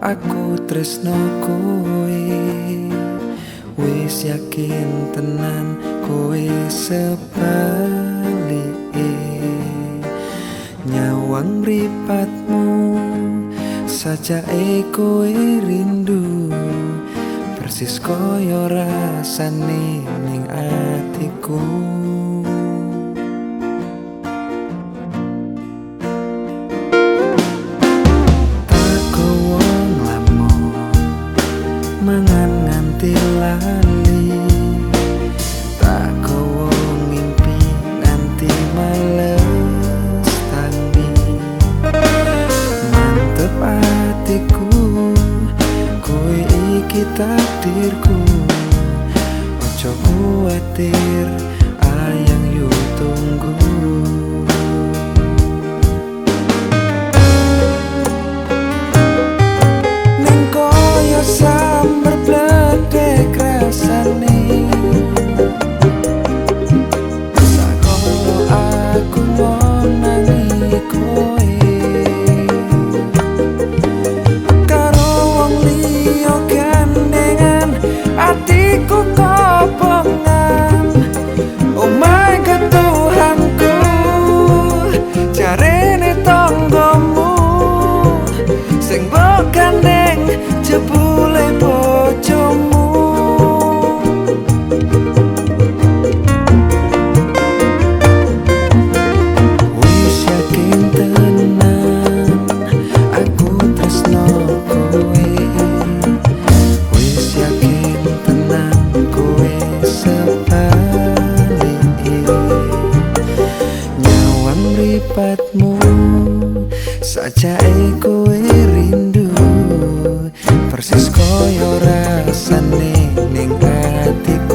aku tresno kowe. Wis yakin tenan kowe sebalike. Nyawang ripatmu saja kowe rindu. Persis koyo rasane ning atiku lali. Tak kowo ngimpi nganti males tangi mantep atiku kowe iki takdirku. Ojo kuatir ayang yu tunggu Nyawang ripatmu saja kowe rindu. Persis koyo rasane ning hatiku